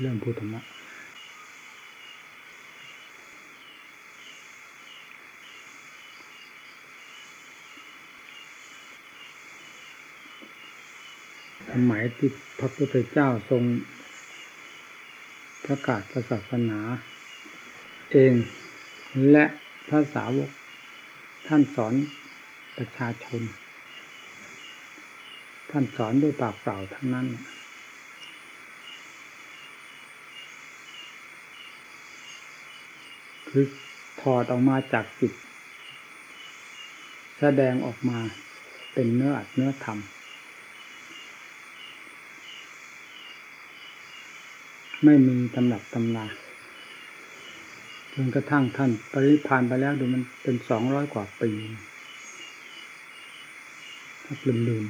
เรื่องพูดธรรมะสมัยที่พระพุทธเจ้าทรงประกาศศาสนา เองและพระสาวกท่านสอนประชาชน ท่านสอนด้วยปากเปล่าทั้งนั้น คือถอดออกมาจากจิต แสดงออกมาเป็นเนื้ออัดเนื้อธรรม ไม่มีตำหนักตำราจนกระทั่งท่านปริพานไปแล้วดูมันเป็นสองร้อยกว่าปีถ้าลืม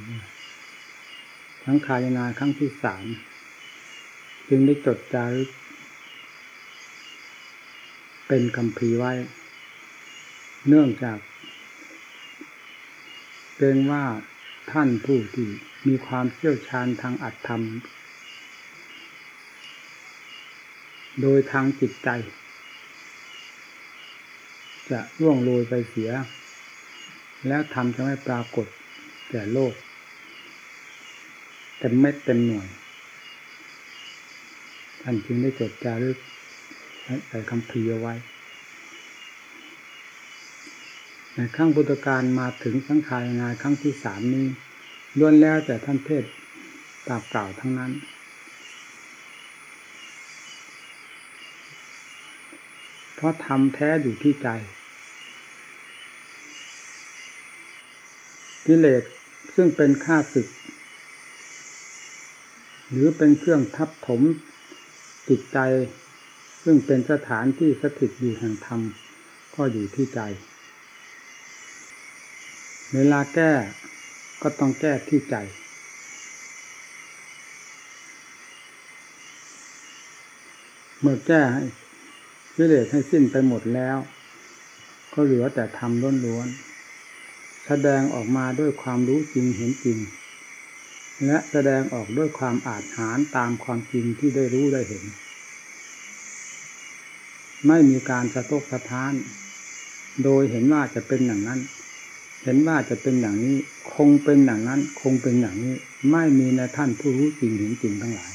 ๆทั้งคายนาครั้งที่สามจึงได้จดจารึก เป็นคำพีไว้ เนื่องจากเกรงว่าท่านผู้ที่มีความเชี่ยวชาญทางอัตธรรม โดยทางจิตใจ จะร่วงโรยไปเสีย แล้วทำจะไม่ปรากฏแก่โลกเต็มเม็ดเต็มหน่วยท่านจึงได้จดจารึก ใส่คำพีเอาไว้ ในครั้งพุทธการมาถึงสังขารงานครั้งที่สามนี้ล้วนแล้วแต่ท่านเทศตามกล่าวทั้งนั้น เพราะทำแท้อยู่ที่ใจกิเลสซึ่งเป็นข้าศึก หรือเป็นเครื่องทับถมจิตใจ ซึ่งเป็นสถานที่สถิตอยู่แห่งธรรม ก็อยู่ที่ใจ เวลาแก้ก็ต้องแก้ที่ใจ เมื่อแก้ให้วิเลศให้สิ้นไปหมดแล้ว ก็เหลือแต่ธรรมล้วนๆแสดงออกมาด้วยความรู้จริงเห็นจริง และแสดงออกด้วยความอาจหารตามความจริงที่ได้รู้ได้เห็น ไม่มีการสะทกสะท้าน โดยเห็นว่าจะเป็นอย่างนั้น เห็นว่าจะเป็นอย่างนี้ คงเป็นอย่างนั้น คงเป็นอย่างนี้ ไม่มีในท่านผู้รู้จริงเห็นจริงทั้งหลาย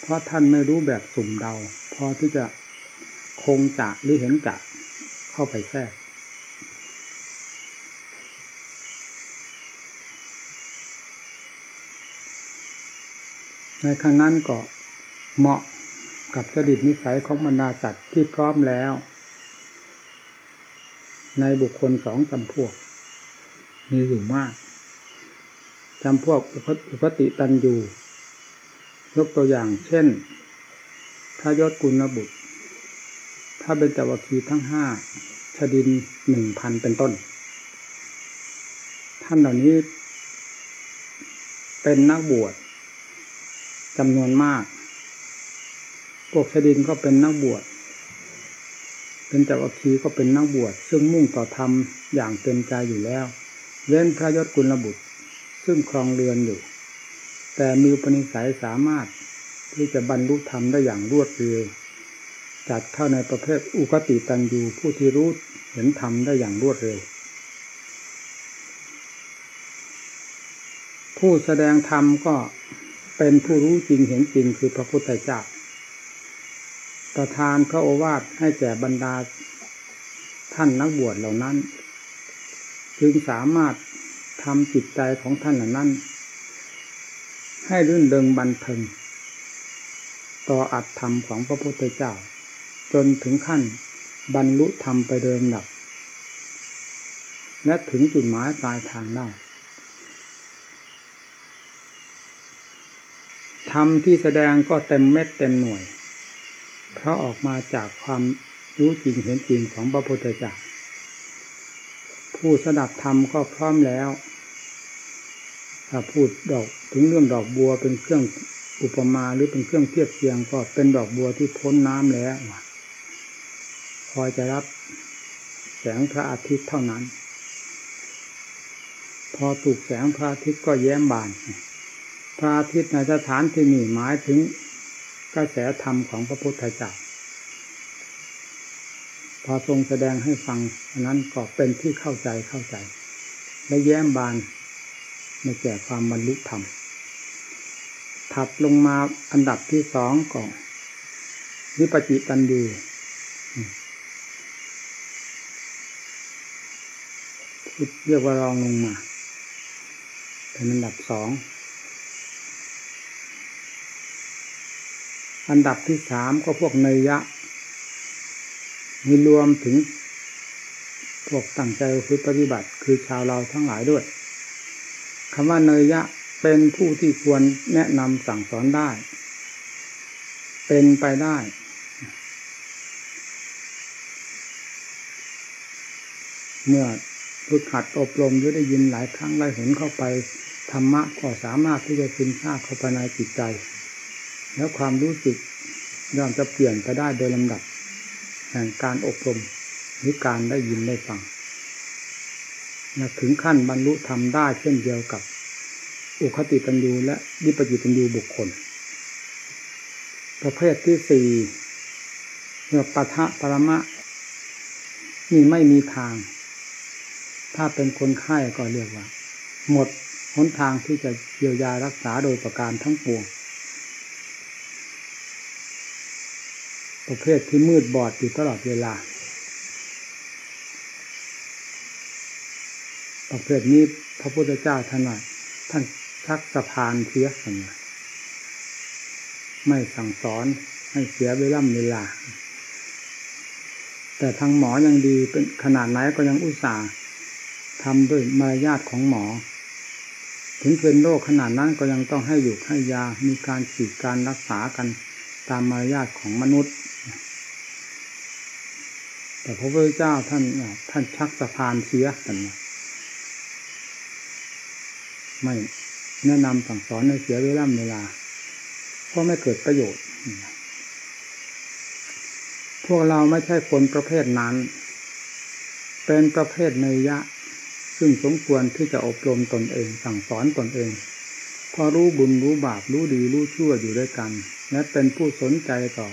เพราะท่านไม่รู้แบบสุ่มเดา พอที่จะคงจะหรือเห็นจะเข้าไปแทรกในครั้งนั้นก็เหมาะ กับจดิตนิสัยของบรรดาสัตว์ที่พร้อมแล้ว ในบุคคลสองจำพวก มีอยู่มากจำพวกอุปติตันอยู่ยกตัวอย่าง เช่นพระยศกุลบุตร ถ้าเป็นจวัคีทั้งห้าชดินหนึ่งพันเป็นต้น ท่านเหล่านี้ เป็นนักบวชจำนวนมาก พวกชดินก็เป็นนักบวช เป็นจักรคีก็เป็นนักบวช ซึ่งมุ่งต่อธรรมอย่างเต็มใจอยู่แล้วเว้นพระยศกุลบุตร ซึ่งครองเรือนอยู่ แต่มีปณิสัยสามารถที่จะบรรลุธรรมได้อย่างรวดเร็วจัดเข้าในประเภทอุคติตันยูผู้ที่รู้เห็นธรรมได้อย่างรวดเร็ว ผู้แสดงธรรมก็เป็นผู้รู้จริงเห็นจริงคือพระพุทธเจ้า ประทานพระโอวาทให้แก่บรรดาท่านนักบวชเหล่านั้น จึงสามารถทำจิตใจของท่านเหล่านั้น ให้รื่นเริงบันเทิงต่ออัตธรรมของพระพุทธเจ้า จนถึงขั้นบรรลุธรรมไปเดิมดับ และถึงจุดหมายปลายทางได้ธรรมที่แสดงก็เต็มเม็ดเต็มหน่วย เพราะออกมาจากความรู้จริงเห็นจริงของพระพุทธเจ้าผู้สดับธรรมก็พร้อมแล้ว ถ้าพูดดอกถึงเรื่องดอกบัวเป็นเครื่องอุปมาหรือเป็นเครื่องเทียบเทียงก็เป็นดอกบัวที่พ้นน้ำแล้วคอยจะรับแสงพระอาทิตย์เท่านั้น พอถูกแสงพระอาทิตย์ก็แย้มบาน พระอาทิตย์ในสถานที่นี่หมายถึง กระแสธรรมของพระพุทธเจ้าพอทรงแสดงให้ฟังอันนั้นก็เป็นที่เข้าใจเข้าใจ และแย้มบานในแก่ความบรรลุธรรมถัดลงมาอันดับที่สองก่อนวิปจิตันยูเรียกว่ารองลงมา เป็นอันดับสอง อันดับที่สามก็พวกเนยยะ มีรวมถึงพวกตั้งใจคือปฏิบัติคือชาวเราทั้งหลายด้วยคำว่าเนยยะเป็นผู้ที่ควรแนะนำสั่งสอนได้ เป็นไปได้ เมื่อฝึกหัดอบรมหรือได้ยินหลายครั้งหลายหนเข้าไป ธรรมะก็สามารถที่จะซึมซาบเข้าไปในจิตใจ แล้วความรู้สึกย่อมจะเปลี่ยนไปได้โดยลำดับ แห่งการอบรมหรือการได้ยินได้ฟังถึงขั้นบรรลุธรรมได้เช่นเดียวกับ อุคติตันยูและวิปจิตันยูบุคคล ประเภทที่สี่เมื่อปะทะปรมะนี่ไม่มีทาง ถ้าเป็นคนไข้ก็เรียกว่า หมดหนทางที่จะเยียวยารักษาโดยประการทั้งปวง ประเภทที่มืดบอดอยู่ตลอดเวลา ประเภทนี้พระพุทธเจ้าท่านว่าท่านชักสะพานเสียสัญญาไม่สั่งสอนให้เสียเวลาเวลา แต่ทางหมอยังดีเป็นขนาดไหนก็ยังอุตส่าห์ทำด้วยมารยาทของหมอ ถึงเป็นโรคขนาดนั้นก็ยังต้องให้อยู่ให้ยามีการฉีดการรักษากันตามมารยาทของมนุษย์ แต่พระพุทธเจ้าท่านท่านชักสะพานเสียกันไม่แนะนำสั่งสอนในเสียเวลาเวลาเพราะไม่เกิดประโยชน์ พวกเราไม่ใช่คนประเภทนั้น เป็นประเภทเนยยะซึ่งสมควรที่จะอบรมตนเอง สั่งสอนตนเอง พอรู้บุญรู้บาปรู้ดีรู้ชั่วอยู่ด้วยกัน และเป็นผู้สนใจต่อ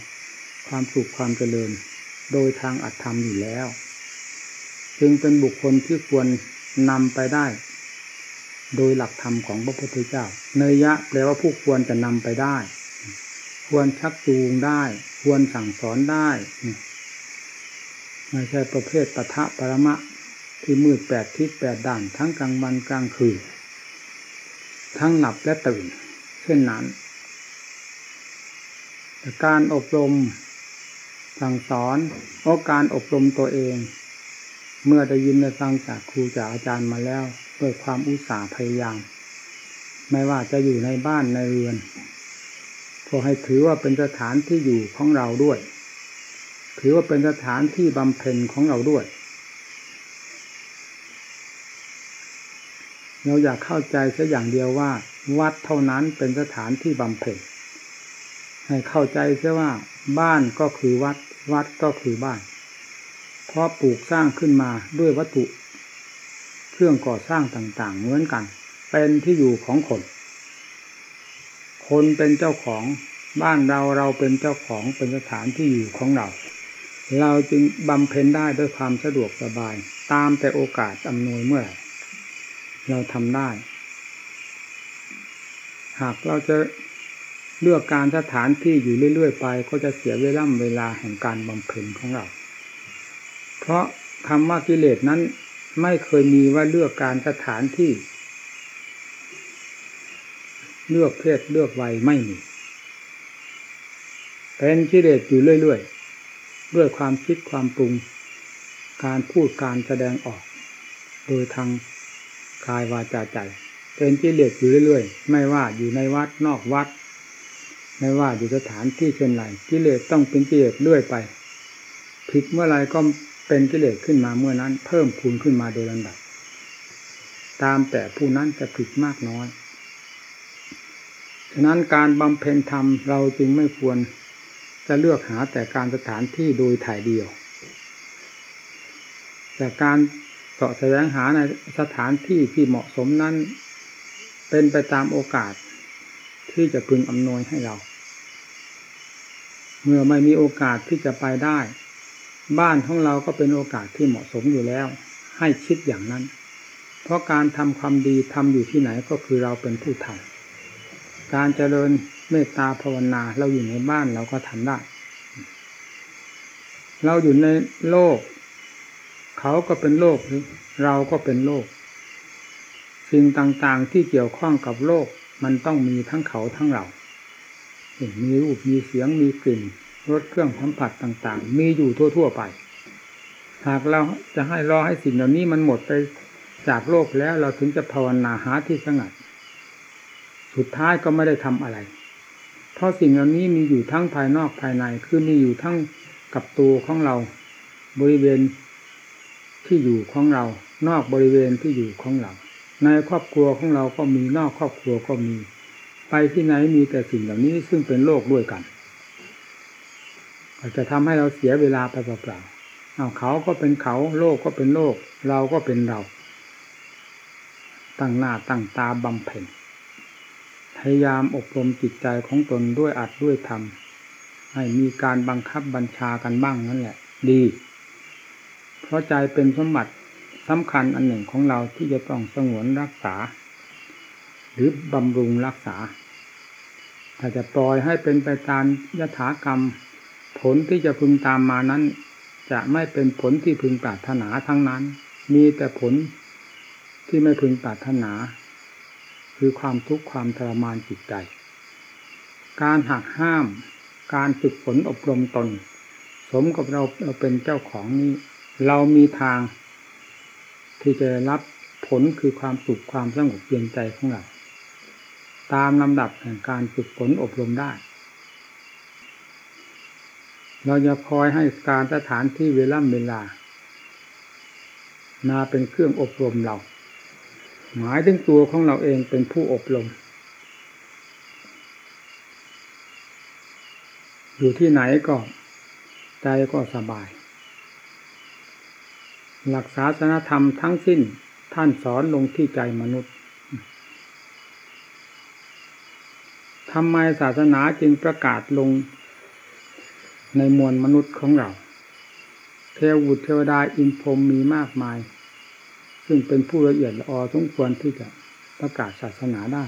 ความสุขความเจริญ โดยทางอัตธรรมอยู่แล้ว จึงเป็นบุคคลที่ควรนำไปได้ โดยหลักธรรมของพระพุทธเจ้า เนยยะแปลว่าผู้ควรจะนำไปได้ ควรชักจูงได้ ควรสั่งสอนได้ไม่ใช่ประเภทปะทะปรมะ ที่มืดแปดทิศแปดด่านทั้งกลางวันกลางคืนทั้งหลับและตื่น เช่นนั้น การอบรม สั่งสอนโอการอบรมตัวเอง เมื่อได้ยินได้ฟังจากครูจากอาจารย์มาแล้วด้วยความอุตสาห์พยายาม ไม่ว่าจะอยู่ในบ้านในเรือนขอให้ถือว่าเป็นสถานที่อยู่ของเราด้วย ถือว่าเป็นสถานที่บำเพ็ญของเราด้วย เราอยากเข้าใจแค่อย่างเดียวว่า วัดเท่านั้นเป็นสถานที่บำเพ็ญให้เข้าใจแค่ว่าบ้านก็คือวัด วัดก็คือบ้าน เพราะปลูกสร้างขึ้นมาด้วยวัตถุ เครื่องก่อสร้างต่างๆ เหมือนกัน เป็นที่อยู่ของคน คนเป็นเจ้าของบ้านเราเราเป็นเจ้าของเป็นสถานที่อยู่ของเรา เราจึงบำเพ็ญได้ด้วยความสะดวกสบาย ตามแต่โอกาสอำนวยเมื่อ เราทำได้ หากเราจะ เลือกการสถานที่อยู่เรื่อยๆไป ก็จะเสียเวลาเวลาแห่งการบำเพ็ญของเรา เพราะคำว่ากิเลสนั้นไม่เคยมีว่าเลือกการสถานที่ เลือกเพศเลือกวัยไม่มีเป็นกิเลสอยู่เรื่อยๆด้วยความคิดความปรุง การพูดการแสดงออก โดยทางกายวาจาใจ เป็นกิเลสอยู่เรื่อยๆ ไม่ว่าอยู่ในวัดนอกวัด ไม่ว่าอยู่สถานที่เช่นไรกิเลสต้องเป็นกิเลสเรื่อยไป ผิดเมื่อไรก็เป็นกิเลสขึ้นมาเมื่อนั้น เพิ่มพูนขึ้นมาโดยลำดับ ตามแต่ผู้นั้นจะผิดมากน้อย ฉะนั้นการบำเพ็ญธรรมเราจึงไม่ควรจะเลือกหาแต่การสถานที่โดยถ่ายเดียว แต่การเสาะแสวงหาในสถานที่ที่เหมาะสมนั้น เป็นไปตามโอกาสที่จะพึงอำนวยให้เรา เมื่อไม่มีโอกาสที่จะไปได้ บ้านของเราก็เป็นโอกาสที่เหมาะสมอยู่แล้ว ให้คิดอย่างนั้น เพราะการทำความดีทำอยู่ที่ไหนก็คือเราเป็นผู้ทำการเจริญเมตตาภาวนาเราอยู่ในบ้านเราก็ทำได้ เราอยู่ในโลก เขาก็เป็นโลกเราก็เป็นโลก สิ่งต่างๆที่เกี่ยวข้องกับโลกมันต้องมีทั้งเขาทั้งเรา มีรูปมีเสียงมีกลิ่นรสเครื่องสัมผัสต่าง ๆ มีอยู่ทั่ว ๆ ไป หากเราจะให้รอให้สิ่งเหล่านี้มันหมดไปจากโลกแล้วเราถึงจะภาวนาหาที่สงัด สุดท้ายก็ไม่ได้ทำอะไร เพราะสิ่งเหล่านี้มีอยู่ทั้งภายนอกภายในคือมีอยู่ทั้งกับตัวของเรา บริเวณที่อยู่ของเรา นอกบริเวณที่อยู่ของเรา ในครอบครัวของเราก็มีนอกครอบครัวก็มี ไปที่ไหนมีแต่สิ่งเหล่านี้ซึ่งเป็นโลกด้วยกันก็จจะทำให้เราเสียเวลาไปเปล่าๆเอาเขาก็เป็นเขาโลกก็เป็นโลก เราก็เป็นเรา ตั้งหน้าตั้งตาบำเพ็ญพยายามอบรมจิตใจของตนด้วยอัดด้วยธรรมให้มีการบังคับบัญชากันบ้างนั่นแหละ ดี เพราะใจเป็นสมบัติสำคัญอันหนึ่งของเราที่จะต้องสงวนรักษา หรือบำรุงรักษา ถ้าจะปล่อยให้เป็นไปตามยถากรรม ผลที่จะพึงตามมานั้น จะไม่เป็นผลที่พึงปรารถนาทั้งนั้น มีแต่ผลที่ไม่พึงปรารถนา คือความทุกข์ความทรมานจิตใจ การหักห้าม การฝึกฝนอบรมตน สมกับเราเราเป็นเจ้าของนี้ เรามีทาง ที่จะรับผลคือความสุขความสงบเย็นใจของเรา ตามลำดับแห่งการฝึกฝนอบรมได้ เราจะคอยให้การสถานที่เวลาเวลา มาเป็นเครื่องอบรมเรา หมายถึงตัวของเราเองเป็นผู้อบรม อยู่ที่ไหนก็ใจก็สบาย หลักศาสนธรรมทั้งสิ้นท่านสอนลงที่ใจมนุษย์ ทำไมศาสนาจึงประกาศลงในมวลมนุษย์ของเรา เทวุตเทวดาอินพรมมีมากมาย ซึ่งเป็นผู้ละเอียดละออสมควรที่จะประกาศศาสนาได้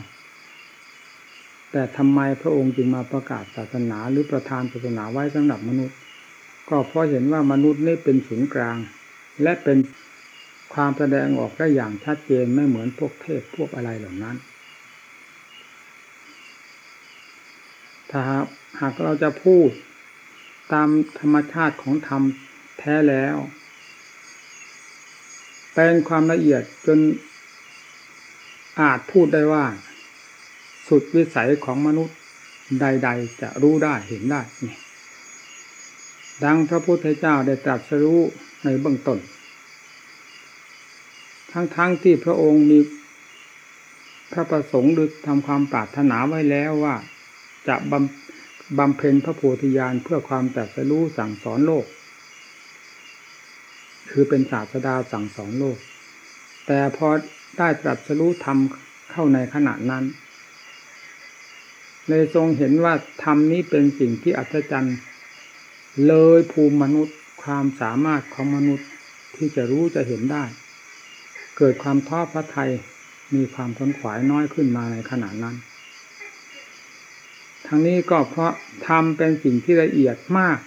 แต่ทำไมพระองค์จึงมาประกาศศาสนาหรือประทานศาสนาไว้สำหรับมนุษย์ ก็เพราะเห็นว่ามนุษย์นี่เป็นศูนย์กลาง และเป็นความแสดงออกได้อย่างชัดเจนไม่เหมือนพวกเทพพวกอะไรเหล่านั้น ถ้าหากเราจะพูดตามธรรมชาติของธรรมแท้แล้ว เป็นความละเอียดจนอาจพูดได้ว่า สุดวิสัยของมนุษย์ใด ๆ จะรู้ได้เห็นได้นี่ดังพระพุทธเจ้าได้ตรัสรู้ในเบื้องต้น ทั้งๆทที่พระองค์มีพระประสงค์หรือทำความปรารถนาไว้แล้วว่า จะบำบำเพ็ญพระโพธิญาณเพื่อความแตกสรู้สั่งสอนโลก คือเป็นศาสดาสั่งสอนโลก แต่พอได้ตรัสรู้ธรรมเข้าในขณะนั้นเลยทรงเห็นว่าธรรมนี้เป็นสิ่งที่อัศจรรย์ เลยภูมิมนุษย์ความสามารถของมนุษย์ที่จะรู้จะเห็นได้ เกิดความท้อพระทัยมีความทนขวายน้อยขึ้นมาในขณะนั้น ทั้งนี้ก็เพราะทำเป็นสิ่งที่ละเอียดมาก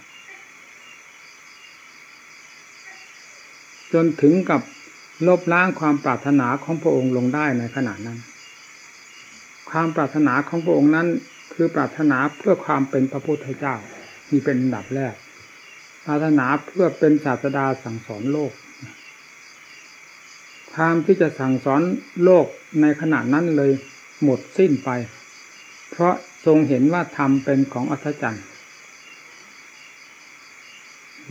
จนถึงกับลบล้างความปรารถนาของพระองค์ลงได้ในขณะนั้น ความปรารถนาของพระองค์นั้น คือปรารถนาเพื่อความเป็นพระพุทธเจ้ามีเป็นอันดับแรก ปรารถนาเพื่อเป็นศาสดาสั่งสอนโลกความที่จะสั่งสอนโลกในขณะนั้นเลยหมดสิ้นไป เพราะ ทรงเห็นว่าธรรมเป็นของอัศจรรย์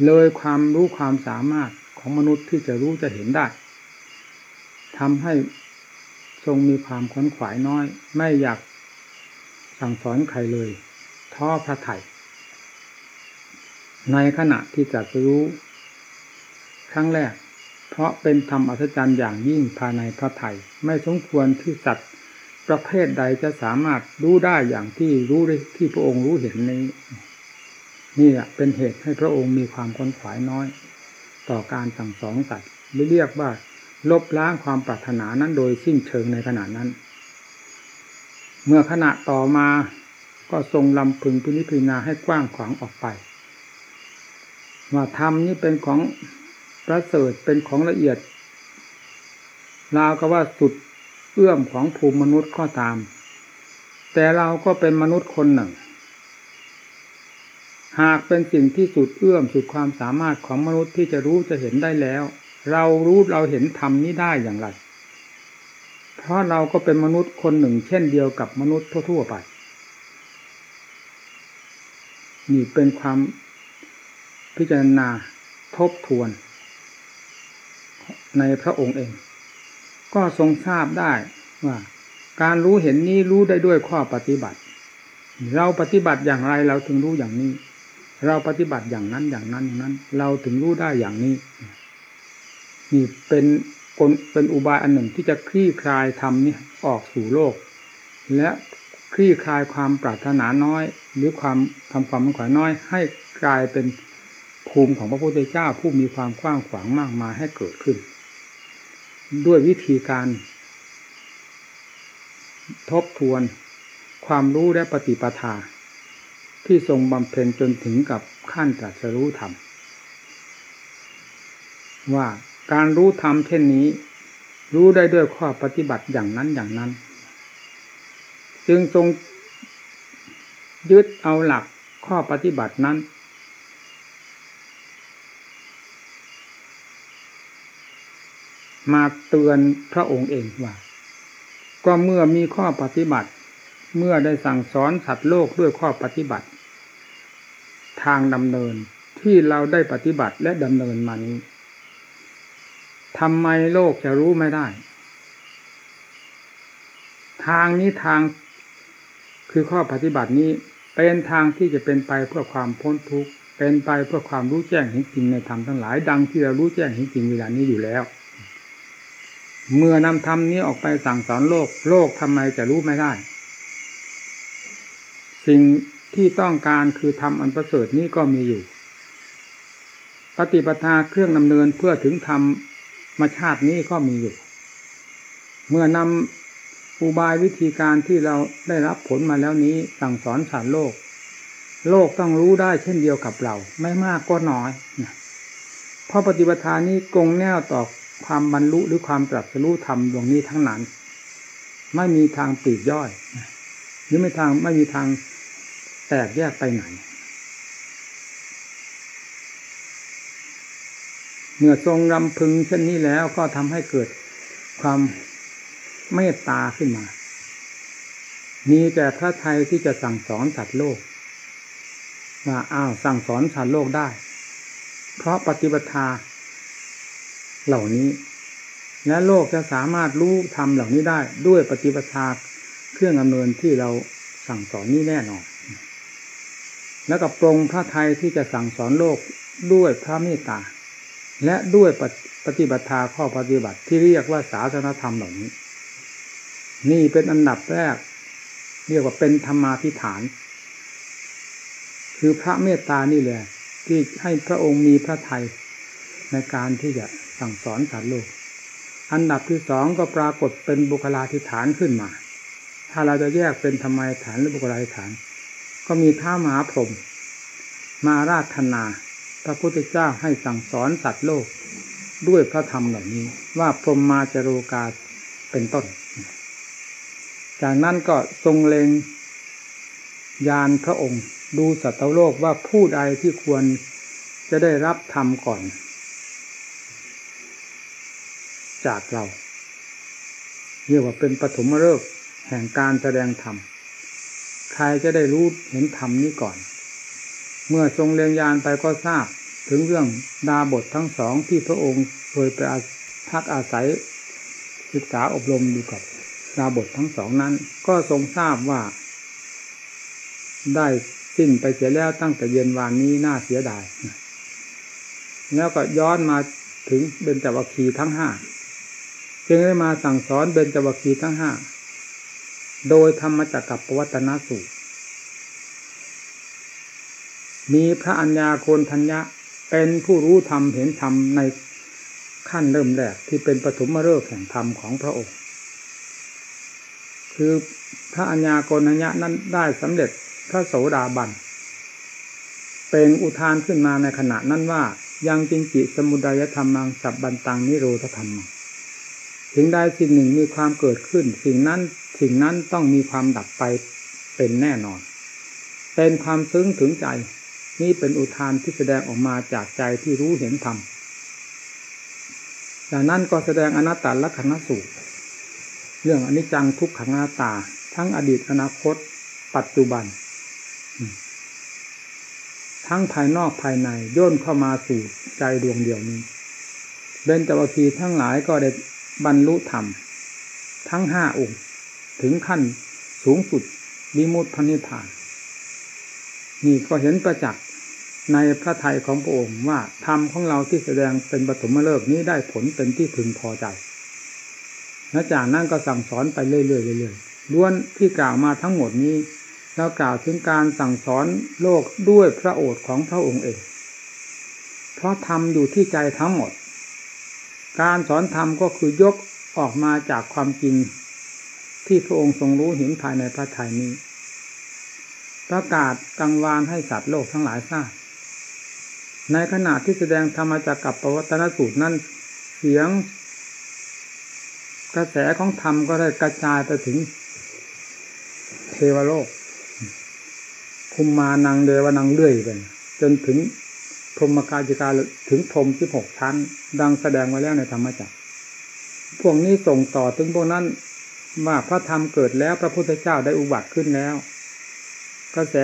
เลยความรู้ความสามารถของมนุษย์ที่จะรู้จะเห็นได้ทำให้ทรงมีความขวนขวายน้อย ไม่อยากสั่งสอนใครเลย ท้อพระไถ่ในขณะที่จะรู้ ครั้งแรก เพราะเป็นธรรมอัศจรรย์อย่างยิ่งภายในพระไถ่ไม่สมควรที่สัตว์ ประเภทใดจะสามารถรู้ได้อย่างที่รู้ที่พระองค์รู้เห็นนี้ นี่แหละเป็นเหตุให้พระองค์มีความค้นขวายน้อย ต่อการสั่งสอนสัตว์หรือเรียกว่า ลบล้างความปรารถนานั้นโดยสิ้นเชิงในขณะนั้น เมื่อขณะต่อมาก็ทรงลำพึงพินิจพิจารณาให้กว้างขวางออกไปว่าธรรมนี้เป็นของประเสริฐเป็นของละเอียดราวก็ว่าสุด เอื้อมของภูมิมนุษย์ก็ตาม แต่เราก็เป็นมนุษย์คนหนึ่ง หากเป็นสิ่งที่สุดเอื้อมสุดความสามารถของมนุษย์ที่จะรู้จะเห็นได้แล้ว เรารู้เราเห็นธรรมนี้ได้อย่างไร เพราะเราก็เป็นมนุษย์คนหนึ่ง เช่นเดียวกับมนุษย์ทั่วๆไป นี่เป็นความพิจารณาทบทวนในพระองค์เอง ก็ทรงทราบได้ว่าการรู้เห็นนี้รู้ได้ด้วยข้อปฏิบัติ เราปฏิบัติอย่างไรเราถึงรู้อย่างนี้ เราปฏิบัติอย่างนั้นอย่างนั้นอย่างนั้น เราถึงรู้ได้อย่างนี้นี่เป็นนเป็นอุบายอันหนึ่งที่จะคลี่คลายธรรมนี่ออกสู่โลก และคลี่คลายความปรารถนาน้อย หรือความทำความมันขวายน้อย ให้กลายเป็นภูมิของพระพุทธเจ้าผู้มีความกว้างขวางมากมายให้เกิดขึ้น ด้วยวิธีการ ทบทวน ความรู้และปฏิปทา ที่ทรงบำเพ็ญจนถึงกับขั้นตรัสรู้ธรรม ว่าการรู้ธรรมเช่นนี้ รู้ได้ด้วยข้อปฏิบัติอย่างนั้นอย่างนั้น จึงทรงยึดเอาหลักข้อปฏิบัตินั้น มาเตือนพระองค์เองว่า ก็เมื่อมีข้อปฏิบัติ เมื่อได้สั่งสอนสัตว์โลกด้วยข้อปฏิบัติ ทางดำเนินที่เราได้ปฏิบัติและดำเนินมานี้ทำไมโลกจะรู้ไม่ได้ ทางนี้ทางคือข้อปฏิบัตินี้เป็นทางที่จะเป็นไปเพื่อความพ้นทุกข์เป็นไปเพื่อความรู้แจ้งเห็นจริงในธรรมทั้งหลายดังที่เรารู้แจ้งเห็นจริงเวลานี้อยู่แล้ว เมื่อนำธรรมนี้ออกไปสั่งสอนโลก โลกทำไมจะรู้ไม่ได้ สิ่งที่ต้องการคือทำอันประเสริฐนี้ก็มีอยู่ ปฏิปทาเครื่องดำเนินเพื่อถึงธรรมมาชาตินี้ก็มีอยู่ เมื่อนำอุบายวิธีการที่เราได้รับผลมาแล้วนี้สั่งสอนสารโลก โลกต้องรู้ได้เช่นเดียวกับเรา ไม่มากก็น้อยเพราะปฏิปทานี้กงแนวต่อ ความบรรลุหรือความตรัสรู้ธรรมดวงนี้ทั้งนั้น ไม่มีทางปีกย่อย หรือไม่ทางไม่มีทางแตกแยกไปไหน เมื่อทรงรำพึงเช่นนี้แล้วก็ทำให้เกิดความเมตตาขึ้นมา มีแต่พระไทยที่จะสั่งสอนสัตว์โลกว่าอ้าวสั่งสอนสัตว์โลกได้ เพราะปฏิบัติ เหล่านี้ และโลกจะสามารถรู้ทำเหล่านี้ได้ด้วยปฏิปทาเครื่องอำนวยที่เราสั่งสอนนี้แน่นอน แล้วกับปรงพระไทยที่จะสั่งสอนโลกด้วยพระเมตตา และด้วยปฏิบัติข้อปฏิบัติที่เรียกว่าศาสนธรรมเหล่านี้ นี่เป็นอันดับแรก เรียกว่าเป็นธรรมาภิฐาน คือพระเมตตานี่แหละที่ให้พระองค์มีพระไทยในการที่จะ สั่งสอนสารโลก อันดับที่สองก็ปรากฏเป็นบุคลาธิฐานขึ้นมา ถ้าเราจะแยกเป็นธรรมายฐานหรือบุคลาธิฐาน ก็มีท้ามหาพรหมมาราธนา พระพุทธเจ้าให้สั่งสอนสัตว์โลก ด้วยพระธรรมเหล่านี้ ว่าพรหมมาจโรกาเป็นต้น จากนั้นก็ทรงเลงยานพระองค์ ดูสัตว์โลกว่าผู้ใดที่ควรจะได้รับธรรมก่อน จากเรา เรียกว่าเป็นปฐมฤกษ์แห่งการแสดงธรรมใครจะได้รู้เห็นธรรมนี้ก่อน เมื่อทรงเรียงยานไปก็ทราบถึงเรื่องดาบททั้งสองที่พระองค์เคยไปพักอาศัยศึกษาอบรมอยู่กับดาบททั้งสองนั้น ก็ทรงทราบว่า ได้สิ้นไปเสียแล้วตั้งแต่เย็นวานนี้น่าเสียดาย แล้วก็ย้อนมาถึงเบญจวัคคีทั้งห้า จึงได้มาสั่งสอนเบญจวัคคีทั้งห้า โดยธรรมจักกับปวัตนสูตร มีพระอัญญาโกนทัญญะเป็นผู้รู้ธรรมเห็นธรรมในขั้นเริ่มแรกที่เป็นปฐมฤกษ์แห่งธรรมของพระองค์ คือพระอัญญาโกณัญญะนั้นได้สำเร็จพระโสดาบัน เป็นอุทานขึ้นมาในขณะนั้นว่ายังจิงจิสมุดายธรรมังสับบันตังนิโรธธรรม ถึงใดสิ่งหนึ่งมีความเกิดขึ้น สิ่งนั้นสิ่งนั้นต้องมีความดับไปเป็นแน่นอน เป็นความซึ้งถึงใจ นี่เป็นอุทานที่แสดงออกมาจากใจที่รู้เห็นธรรมจากนั้นก็แสดงอนัตตลักษณสูตร เรื่องอนิจจังทุกขังอนัตตา ทั้งอดีตอนาคต ปัจจุบัน ทั้งภายนอกภายในย่นเข้ามาสู่ใจดวงเดียวนี้เบญจวัคคีทั้งหลายก็ได้ บรรลุธรรม ทั้งห้าองค์ ถึงขั้นสูงสุดวิมุตพนิพาน นี่ก็เห็นประจักษ์ในพระทัยของพระองค์ว่าธรรมของเราที่แสดงเป็นปฐมฤกษ์นี้ได้ผลเป็นที่พึงพอใจและจากนั้นก็สั่งสอนไปเรื่อยๆเรื่อยๆล้วนที่กล่าวมาทั้งหมดนี้เรากล่าวถึงการสั่งสอนโลกด้วยพระโอษฐ์ของพระองค์เอง เพราะธรรมอยู่ที่ใจทั้งหมด การสอนธรรมก็คือยกออกมาจากความจริง ที่พระองค์ทรงรู้เห็นภายในพระทัยนี้ ประกาศกังวานให้สัตว์โลกทั้งหลายทราบในขณะที่แสดงธรรมจักกับปวัตนสูตรนั้น เสียง กระแสของธรรมก็ได้กระจายไปถึงเทวโลกภูมมานังเดวนังเลื่อยไปจนถึง พรหมกาจิกาถึงพรมที่หกชั้น ดังแสดงไว้แล้วในธรรมจักรพวกนี้ส่งต่อถึงพวกนั้นว่าพระธรรมเกิดแล้วพระพุทธเจ้าได้อุบัติขึ้นแล้ว กระแส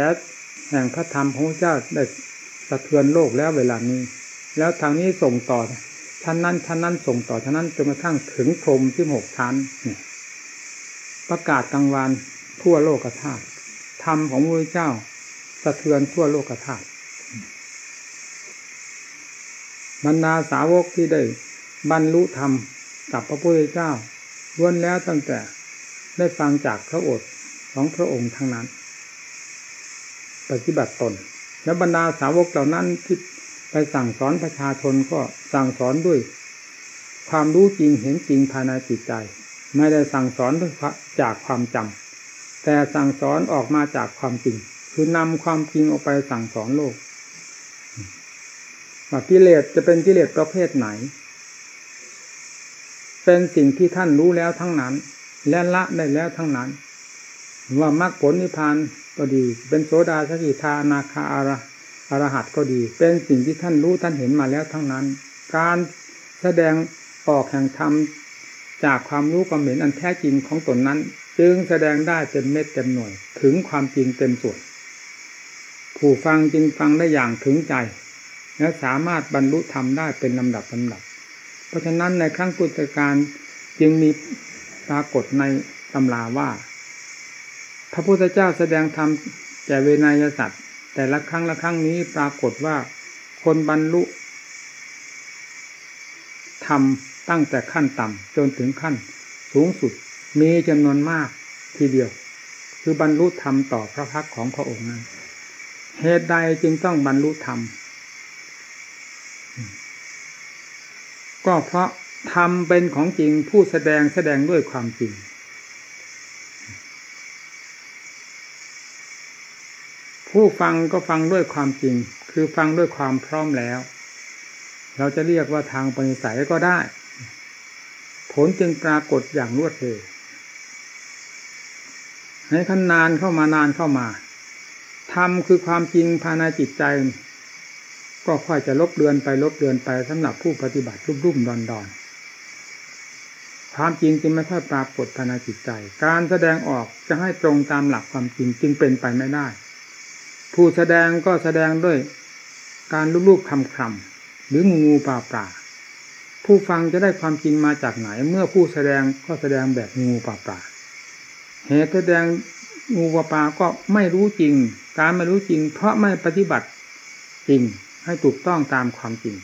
แห่งพระธรรมของพระเจ้าได้สะเทือนโลกแล้วเวลานี้ แล้วทางนี้ส่งต่อชั้นนั้นชั้นนั้นส่งต่อชั้นนั้นจนกระทั่งถึงพรมที่หกชั้นเนี่ยประกาศกลางวานทั่วโลกธาตุธรรมของพระเจ้า สะเทือนทั่วโลกธาตุ บรรดาสาวกที่ได้บรรลุธรรมกับพระพุทธเจ้าล้วนแล้วตั้งแต่ได้ฟังจากพระโอษฐ์ของพระองค์ทั้งนั้น ปฏิบัติตน และบรรดาสาวกเหล่านั้นที่ไปสั่งสอนประชาชนก็สั่งสอนด้วย ความรู้จริงเห็นจริงภายในจิตใจ ไม่ได้สั่งสอนด้วยจากความจำแต่สั่งสอนออกมาจากความจริง คือนำความจริงออกไปสั่งสอนโลก ว่ากิเลสจะเป็นกิเลสประเภทไหน เป็นสิ่งที่ท่านรู้แล้วทั้งนั้น และละได้แล้วทั้งนั้น ว่ามรรคผลนิพพานก็ดี เป็นโสดาสกิทานาคาอาระอรหัตก็ดี เป็นสิ่งที่ท่านรู้ท่านเห็นมาแล้วทั้งนั้น การแสดงออกแห่งธรรมจากความรู้ความเห็นอันแท้จริงของตนนั้น จึงแสดงได้เต็มเม็ดเต็มหน่วย ถึงความจริงเต็มส่วน ผู้ฟังจึงฟังได้อย่างถึงใจ และสามารถบรรลุธรรมได้เป็นลำดับลำดับ เพราะฉะนั้นในครั้งพุทธกาลจึงมีปรากฏในตำราว่า พระพุทธเจ้าแสดงธรรมแก่เวนยสัตว์ แต่ละครั้งละครั้งนี้ปรากฏว่าคนบรรลุธรรมตั้งแต่ขั้นต่ำจนถึงขั้นสูงสุดมีจำนวนมากทีเดียว คือบรรลุธรรมต่อพระพักของพระองค์นั้นเหตุใดจึงต้องบรรลุธรรม ก็เพราะทำเป็นของจริงผู้แสดงแสดงด้วยความจริง ผู้ฟังก็ฟังด้วยความจริง คือฟังด้วยความพร้อมแล้ว เราจะเรียกว่าทางปณิสัยก็ได้ ผลจึงปรากฏอย่างรวดเร็วให้ขั้นนานเข้ามานานเข้ามาทำคือความจริงภายในจิตใจ ก็ค่อยจะลบเลือนไปลบเลือนไปสำหรับผู้ปฏิบัติรุ่มรุ่มดอนดอนความจริงจึงไม่ค่อยปรากฏภายในจิตใจ การแสดงออกจะให้ตรงตามหลักความจริงจึงเป็นไปไม่ได้ ผู้แสดงก็แสดงด้วยการลูบๆคำคำหรืองูงูปลาปลาผู้ฟังจะได้ความจริงมาจากไหน เมื่อผู้แสดงก็แสดงแบบงูปลาปลาเหตุแสดงงูปลาปลาก็ไม่รู้จริง การไม่รู้จริง เพราะไม่ปฏิบัติจริง ให้ถูกต้องตามความจริง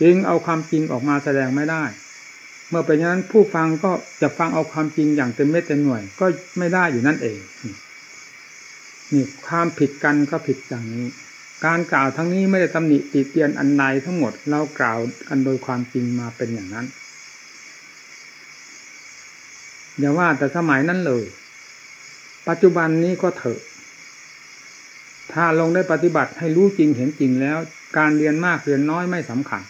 จึงเอาความจริงออกมาแสดงไม่ได้ เมื่อเป็นอย่างนั้นผู้ฟังก็จะฟังเอาความจริงอย่างเต็มเม็ดเต็มหน่วย ก็ไม่ได้อยู่นั่นเองนี่ความผิดกันก็ผิดอย่างนี้ การกล่าวทั้งนี้ไม่ได้ตำหนิติเตียนอันใดทั้งหมดเรากล่าวอันโดยความจริงมาเป็นอย่างนั้นอย่าว่าแต่สมัยนั้นเลย ปัจจุบันนี้ก็เถอะ ถ้าลงได้ปฏิบัติให้รู้จริงเห็นจริงแล้ว การเรียนมากเรียนน้อยไม่สำคัญ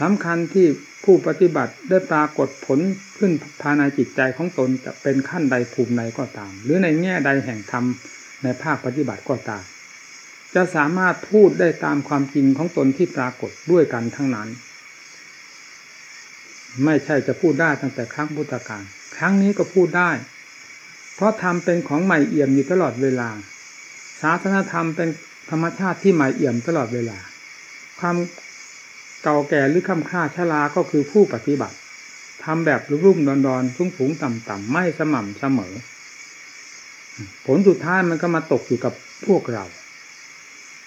สำคัญที่ผู้ปฏิบัติได้ปรากฏผลขึ้นภายในจิตใจของตนจะเป็นขั้นใดภูมิใดก็ตาม หรือในแง่ใดแห่งธรรมในภาคปฏิบัติก็ตาม จะสามารถพูดได้ตามความจริงของตนที่ปรากฏด้วยกันทั้งนั้น ไม่ใช่จะพูดได้ตั้งแต่ครั้งพุทธกาลครั้งนี้ก็พูดได้ เพราะธรรมเป็นของใหม่เอี่ยมอยู่ตลอดเวลาศาสนธรรมเป็น ธรรมชาติที่ใหม่เอี่ยมตลอดเวลา ความเก่าแก่หรือคำค่าชราก็คือผู้ปฏิบัติทำแบบรุ่มดอนดอนทุ่งผงต่ำๆไม่สม่ำเสมอ ผลสุดท้ายมันก็มาตกอยู่กับพวกเรา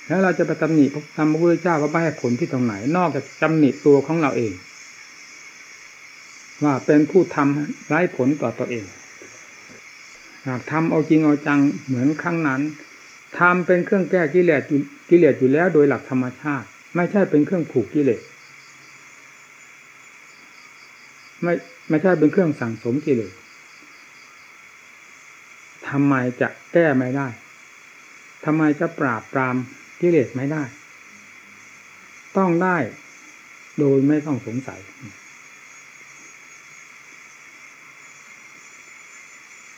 แล้วเราจะไปตำหนิทำพระพุทธเจ้าว่าไม่ให้ผลที่ตรงไหน นอกจากตำหนิตัวของเราเอง ว่าเป็นผู้ทำไร้ผลต่อตัวเองหากทำเอาจริงเอาจังเหมือนครั้งนั้น ทำเป็นเครื่องแก้กิเลสกิเลสอยู่แล้วโดยหลักธรรมชาติ ไม่ใช่เป็นเครื่องผูกกิเลสไม่ไม่ใช่เป็นเครื่องสั่งสมกิเลสทำไมจะแก้ไม่ได้ทำไมจะปราบปรามกิเลสไม่ได้ ต้องได้โดยไม่ต้องสงสัย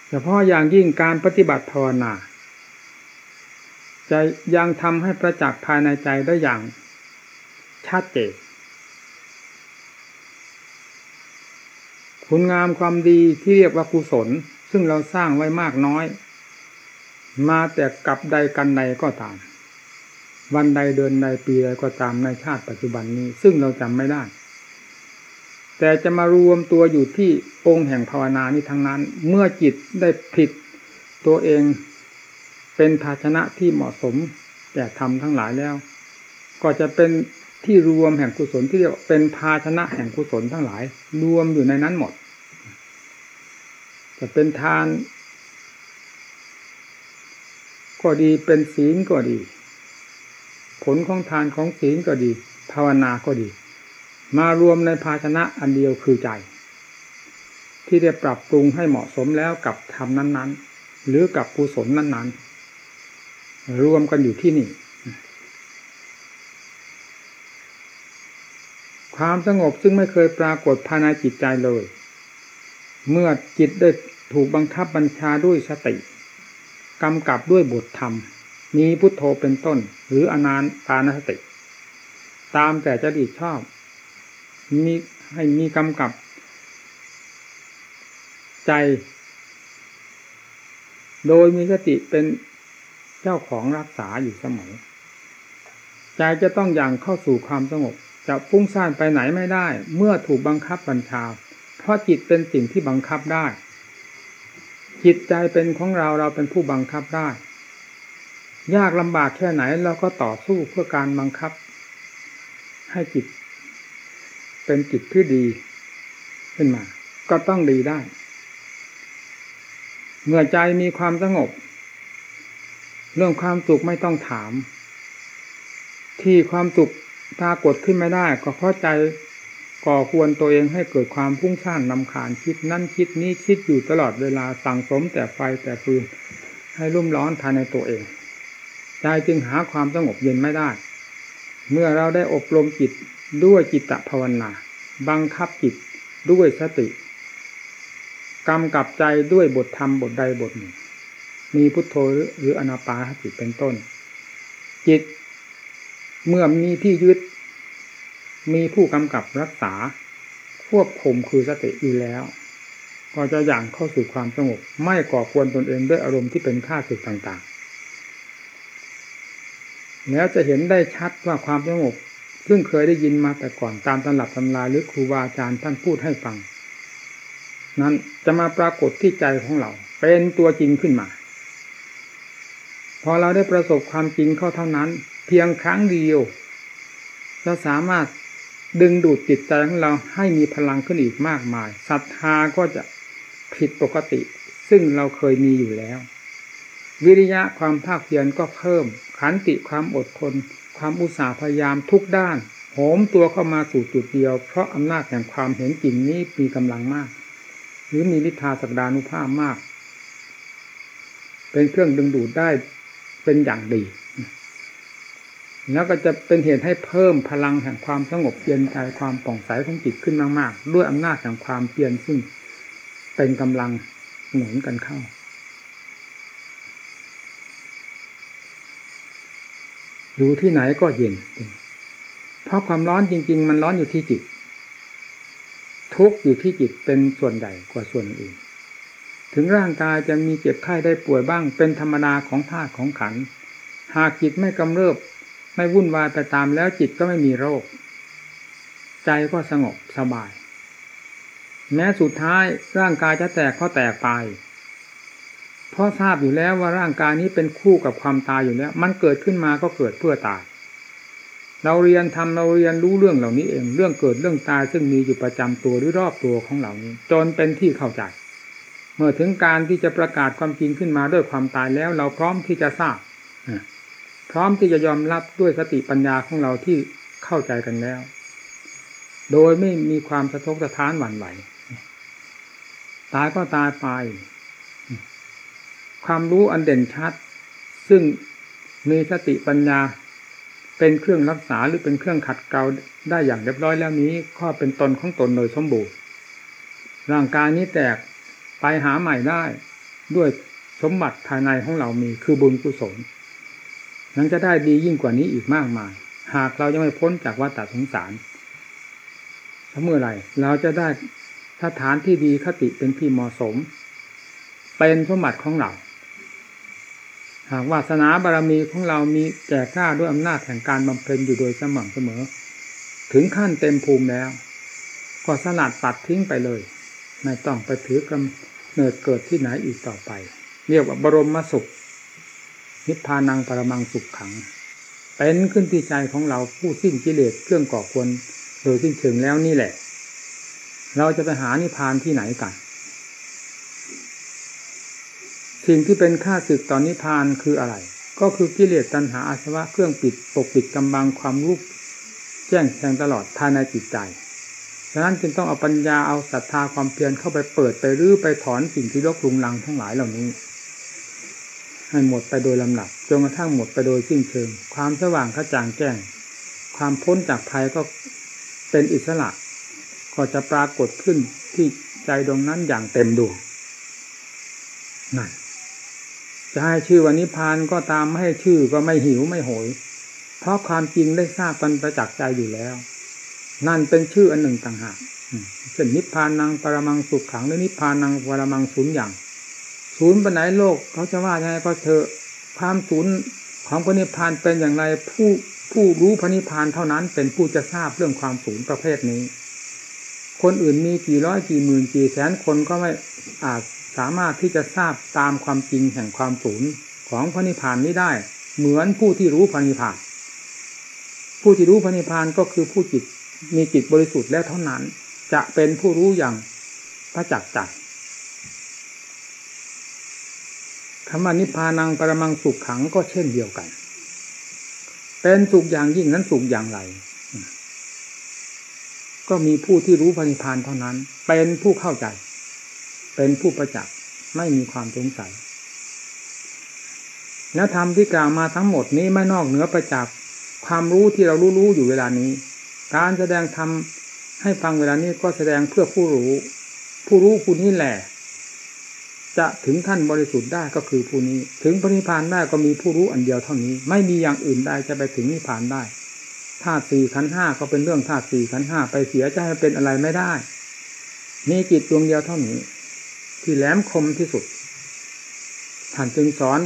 เฉพาะอย่างยิ่งการปฏิบัติภาวนา จะยังทำให้ประจักษ์ภายในใจได้อย่างชัดเจนคุณงามความดีที่เรียกว่ากุศล ซึ่งเราสร้างไว้มากน้อย มาแต่กับใดกันใดก็ตาม วันใดเดือนใดปีใดก็ตามในชาติปัจจุบันนี้ ซึ่งเราจำไม่ได้ แต่จะมารวมตัวอยู่ที่องค์แห่งภาวนานี้ทั้งนั้น เมื่อจิตได้ผิดตัวเอง เป็นภาชนะที่เหมาะสมแก่ธรรมทั้งหลายแล้ว ก็จะเป็นที่รวมแห่งกุศลที่เรียกเป็นภาชนะแห่งกุศลทั้งหลาย รวมอยู่ในนั้นหมด จะเป็นทาน ก็ดีเป็นศีลก็ดี ผลของทานของศีลก็ดี ภาวนาก็ดี มารวมในภาชนะอันเดียวคือใจ ที่ได้ปรับปรุงให้เหมาะสมแล้วกับธรรมนั้น ๆ หรือกับกุศลนั้น ๆ รวมกันอยู่ที่นี่ ความสงบซึ่งไม่เคยปรากฏภายในจิตใจเลย เมื่อจิตได้ถูกบังคับบัญชาด้วยสติกำกับด้วยบทธรรม มีพุทโธเป็นต้น หรืออนานตานสติ ตามแต่จะดีชอบ มีให้มีกำกับ ใจ โดยมีสติเป็น เจ้าของรักษาอยู่เสมอ ใจจะต้องอย่างเข้าสู่ความสงบ จะฟุ้งซ่านไปไหนไม่ได้ เมื่อถูกบังคับบัญชา เพราะจิตเป็นสิ่งที่บังคับได้ จิตใจเป็นของเราเราเป็นผู้บังคับได้ ยากลำบากแค่ไหนเราก็ต่อสู้เพื่อการบังคับ ให้จิต เป็นจิตที่ดีขึ้นมา ก็ต้องดีได้ เมื่อใจมีความสงบ เรื่องความสุขไม่ต้องถาม ที่ความสุขปรากฏขึ้นไม่ได้ ก็เพราะใจก่อควรตัวเองให้เกิดความพุ่งซ่านนำขานคิดนั่นคิดนี้คิดอยู่ตลอดเวลาสั่งสมแต่ไฟแต่ฟืนให้รุ่มร้อนภายในตัวเองใจจึงหาความสงบเย็นไม่ได้ เมื่อเราได้อบรมจิตด้วยจิตตภาวนา บังคับจิตด้วยสติกำกับใจด้วยบทธรรมบทใดบทหนึ่ง มีพุทโธหรืออนาปาสติเป็นต้น จิตเมื่อมีที่ยึด มีผู้กำกับรักษา ควบคุมคือสติอยู่แล้ว ก็จะอย่างเข้าสู่ความสงบไม่ก่อควรตนเองด้วยอารมณ์ที่เป็นข้าศึกต่างๆ แล้วจะเห็นได้ชัดว่าความสงบซึ่งเคยได้ยินมาแต่ก่อนตามตำรับตำราหรือครูบาอาจารย์ท่านพูดให้ฟัง นั้นจะมาปรากฏที่ใจของเรา เป็นตัวจริงขึ้นมา พอเราได้ประสบความจริงเข้าเท่านั้น เพียงครั้งเดียวจะสามารถดึงดูดจิตใจของเราให้มีพลังขึ้นอีกมากมายศรัทธาก็จะผิดปกติ ซึ่งเราเคยมีอยู่แล้ว วิริยะความภาคเพียรก็เพิ่ม ขันติความอดทน ความอุตสาห์พยายามทุกด้านโหมตัวเข้ามาสู่จุดเดียว เพราะอำนาจแห่งความเห็นจริงนี้มีกำลังมาก หรือมีฤทาสักดานุภาพมาก เป็นเครื่องดึงดูดได้ เป็นอย่างดี แล้วก็จะเป็นเหตุให้เพิ่มพลังแห่งความสงบเย็นใจความป่องใสของจิตขึ้นมากๆ ด้วยอำนาจแห่งความเพียรซึ่งเป็นกำลังหนุนกันเข้า อยู่ที่ไหนก็เย็น เพราะความร้อนจริง ๆ มันร้อนอยู่ที่จิต ทุกอยู่ที่จิตเป็นส่วนใหญ่กว่าส่วนอื่น ถึงร่างกายจะมีเจ็บไข้ได้ป่วยบ้าง เป็นธรรมดาของธาตุของขัน หากจิตไม่กำเริบ ไม่วุ่นวายไปตามแล้วจิตก็ไม่มีโรค ใจก็สงบสบาย แม้สุดท้ายร่างกายจะแตกก็แตกไป เพราะทราบอยู่แล้วว่าร่างกายนี้เป็นคู่กับความตายอยู่แล้ว มันเกิดขึ้นมาก็เกิดเพื่อตายเราเรียนทำเราเรียนรู้เรื่องเหล่านี้เอง เรื่องเกิดเรื่องตายซึ่งมีอยู่ประจำตัวหรือรอบตัวของเหล่านี้ จนเป็นที่เข้าใจ เมื่อถึงการที่จะประกาศความจริงขึ้นมาด้วยความตายแล้ว เราพร้อมที่จะทราบพร้อมที่จะยอมรับด้วยสติปัญญาของเราที่เข้าใจกันแล้ว โดยไม่มีความสะทกสะท้านหวั่นไหว ตายก็ตายไป ความรู้อันเด่นชัด ซึ่งมีสติปัญญาเป็นเครื่องรักษาหรือเป็นเครื่องขัดเกลาได้อย่างเรียบร้อยแล้วนี้ ข้อเป็นตนของตนโดยสมบูรณ์ ร่างกายนี้แตก ไปหาใหม่ได้ ด้วยสมบัติภายในของเรามีคือบุญกุศลยังจะได้ดียิ่งกว่านี้อีกมากมาย หากเรายังไม่พ้นจากวัฏสงสารเมื่อไรเราจะได้สถานที่ดีคติเป็นที่เหมาะสม เป็นสมบัติของเรา หากวาสนาบารมีของเรามีแก่กล้าด้วยอำนาจแห่งการบำเพ็ญอยู่โดยสม่ำเสมอ ถึงขั้นเต็มภูมิแล้ว ก็สลัดปัดทิ้งไปเลย ไม่ต้องไปถือกำ เนิดเกิดที่ไหนอีกต่อไป เรียกว่าบรมมสุข นิพพานังปรมังสุขขังเป็นขึ้นที่ใจของเราผู้สิ้นกิเลสเครื่องก่อควรโดยสิ้นเชิงแล้วนี่แหละ เราจะไปหานิพพานที่ไหนกันสิ่งที่เป็นค่าศึกต่อนนิพพานคืออะไร ก็คือกิเลสตัณหาอาสวะเครื่องปิดปกปิดกำบังความรู้แจ้งแทงตลอดภายในจิตใจ ฉะนั้นจึงต้องเอาปัญญาเอาศรัทธาความเพียรเข้าไปเปิดไปรื้อไปถอนสิ่งที่รกรุงรังทั้งหลายเหล่านี้ ให้หมดไปโดยลำดับจนกระทั่งหมดไปโดยสิ้นเชิง ความสว่างกระจ่างแจ้ง ความพ้นจากภัยก็เป็นอิสระ ก็จะปรากฏขึ้นที่ใจดวงนั้นอย่างเต็มดวงนั่นจะให้ชื่อวันนิพานก็ตามไม่ให้ชื่อก็ไม่หิวไม่โหย เพราะความจริงได้ทราบกันประจักษ์ใจอยู่แล้ว นั่นเป็นชื่ออันหนึ่งต่างหากเช่นนิพพานังปรมังสุขขังหรือนิพพานังปรมังศูนย์อย่างศูนย์ปไหนโลกเขาจะว่ายังไงก็เถอะความศูนย์ของพระนิพพานเป็นอย่างไรผู้ผู้รู้พระนิพพานเท่านั้นเป็นผู้จะทราบเรื่องความศูนย์ประเภทนี้ คนอื่นมีกี่ร้อยกี่หมื่นกี่แสนคนก็ไม่อาจสามารถที่จะทราบตามความจริงแห่งความสูญของพระนิพพานนี้ได้ เหมือนผู้ที่รู้พระนิพพาน ผู้ที่รู้พระนิพพานก็คือผู้จิต มีจิตบริสุทธิ์แล้วเท่านั้น จะเป็นผู้รู้อย่างพระจักจักคำว่านิพพานังปรมังสุขขังก็เช่นเดียวกัน เป็นสุขอย่างยิ่งนั้นสุขอย่างไร ก็มีผู้ที่รู้พระนิพพานเท่านั้น เป็นผู้เข้าใจ เป็นผู้ประจักษ์ไม่มีความสงสัยแล้วธรรมที่กล่าวมาทั้งหมดนี้ไม่นอกเหนือไปจากความรู้ที่เรารู้รู้อยู่เวลานี้ การแสดงธรรมให้ฟังเวลานี้ก็แสดงเพื่อผู้รู้ ผู้รู้ผู้นี้แหละ จะถึงขั้นบริสุทธิ์ได้ก็คือผู้นี้ ถึงพระนิพพานได้ก็มีผู้รู้อันเดียวเท่านี้ ไม่มีอย่างอื่นใดจะไปถึงนิพพานได้ธาตุสี่ขันห้าก็เป็นเรื่องธาตุสี่ขันห้าไปเสียจะให้เป็นอะไรไม่ได้มีจิตดวงเดียวเท่านี้ ที่แหลมคมที่สุดท่านจึงสอน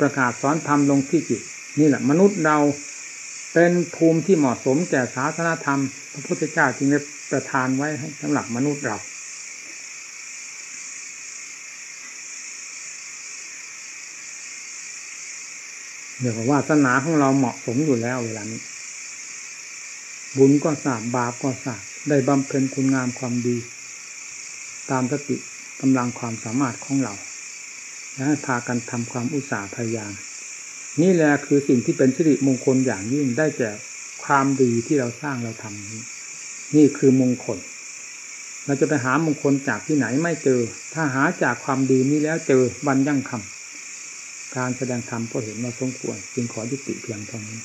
ประกาศสอนธรรมลงที่จิต นี่แหละมนุษย์เรา เป็นภูมิที่เหมาะสมแก่ศาสนาธรรม พระพุทธเจ้าจึงได้ประทานไว้ให้สำหรับมนุษย์เราเดี๋ยวว่าศาสนาของเราเหมาะสมอยู่แล้วเวลานี้ บุญก็สาบบาปก็สาบได้บำเพ็ญคุณงามความดี ตามสติกำลังความสามารถของเรา และให้พากันทำความอุตสาห์พยายาม นี่แหละคือสิ่งที่เป็นสิริมงคลอย่างยิ่งได้แก่ความดีที่เราสร้างเราทำนี้นี่คือมงคล เราจะไปหามงคลจากที่ไหนไม่เจอ ถ้าหาจากความดีนี้แล้วเจอวันยั่งคำการแสดงธรรมก็เห็นมาสมควรจึงขอยุติเพียงเท่านี้